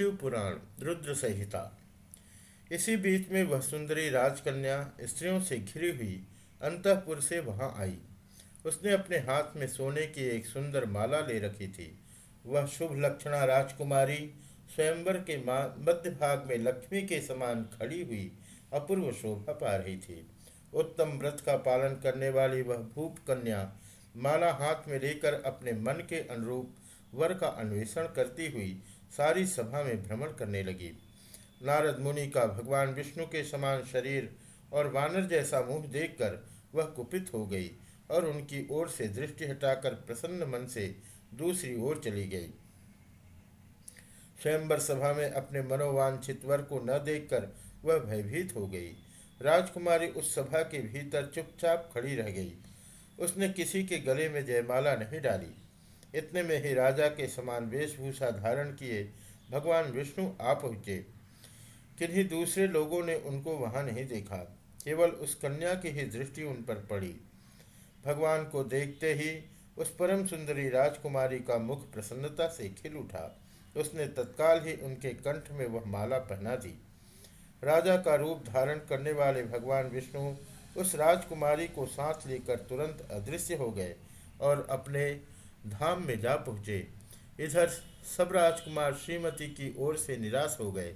शिव पुराण रुद्र संहिता इसी बीच में वह सुंदरी राजकन्या स्त्रियों से घिरी हुई अंतपुर से वहाँ आई। उसने अपने हाथ में सोने की एक सुंदर माला ले रखी थी। वह शुभ लक्षणा राजकुमारी, स्वयंवर के मध्य भाग में लक्ष्मी के समान खड़ी हुई अपूर्व शोभा पा रही थी। उत्तम व्रत का पालन करने वाली वह भूप कन्या माला हाथ में लेकर अपने मन के अनुरूप वर का अन्वेषण करती हुई सारी सभा में भ्रमण करने लगी। नारद मुनि का भगवान विष्णु के समान शरीर और वानर जैसा मुँह देखकर वह कुपित हो गई और उनकी ओर से दृष्टि हटाकर प्रसन्न मन से दूसरी ओर चली गई। स्वयंवर सभा में अपने मनोवांछित वर को न देखकर वह भयभीत हो गई। राजकुमारी उस सभा के भीतर चुपचाप खड़ी रह गई। उसने किसी के गले में जयमाला नहीं डाली। इतने में ही राजा के समान वेशभूषा धारण किए, भगवान विष्णु आ पहुँचे। किन्हीं दूसरे लोगों ने उनको वहाँ नहीं देखा, केवल उस कन्या की ही दृष्टि उन पर पड़ी। भगवान को देखते ही उस परम सुंदरी राजकुमारी का मुख प्रसन्नता से खिल उठा। उसने तत्काल ही उनके कंठ में वह माला पहना दी। राजा का रूप धारण करने वाले भगवान विष्णु उस राजकुमारी को साथ लेकर तुरंत अदृश्य हो गए और अपने धाम में जा पहुँचे। इधर सब राजकुमार श्रीमती की ओर से निराश हो गए।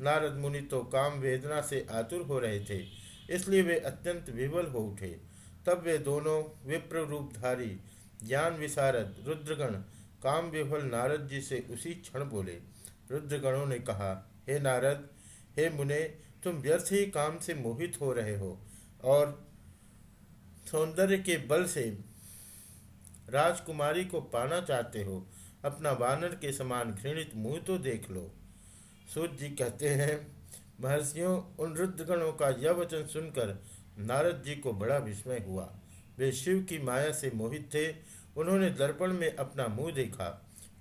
नारद मुनि तो काम वेदना से आतुर हो रहे थे, इसलिए वे अत्यंत विवल हो उठे। तब वे दोनों विप्र रूपधारी, ज्ञान विशारद, रुद्रगण, काम विफल नारद जी से उसी क्षण बोले। रुद्रगणों ने कहा, हे नारद, हे मुने, तुम व्यर्थ ही काम से मोहित हो रहे हो और सौंदर्य के बल से राजकुमारी को पाना चाहते हो, अपना वानर के समान घृणित मुँह तो देख लो। सूर्य जी कहते हैं, महर्षियों, उन रुद्रगणों का यह वचन सुनकर नारद जी को बड़ा विस्मय हुआ। वे शिव की माया से मोहित थे, उन्होंने दर्पण में अपना मुँह देखा।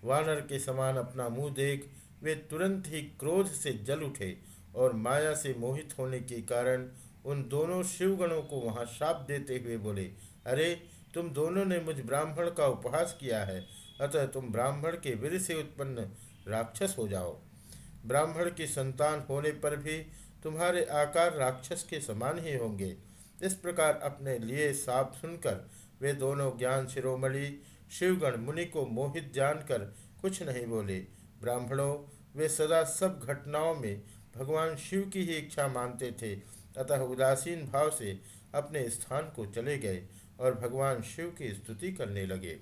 वानर के समान अपना मुँह देख, वे तुरंत ही क्रोध से जल उठे और माया से मोहित होने के कारण उन दोनों शिवगणों को वहाँ शाप देते हुए बोले, अरे तुम दोनों ने मुझ ब्राह्मण का उपहास किया है, अतः तुम ब्राह्मण के वीर से उत्पन्न राक्षस हो जाओ। ब्राह्मण की संतान होने पर भी तुम्हारे आकार राक्षस के समान ही होंगे। इस प्रकार अपने लिए साप सुनकर वे दोनों ज्ञान शिरोमणि, शिवगण मुनि को मोहित जानकर कुछ नहीं बोले। ब्राह्मणों, वे सदा सब घटनाओं में भगवान शिव की ही इच्छा मानते थे, अतः उदासीन भाव से अपने स्थान को चले गए। और भगवान शिव की स्तुति करने लगे।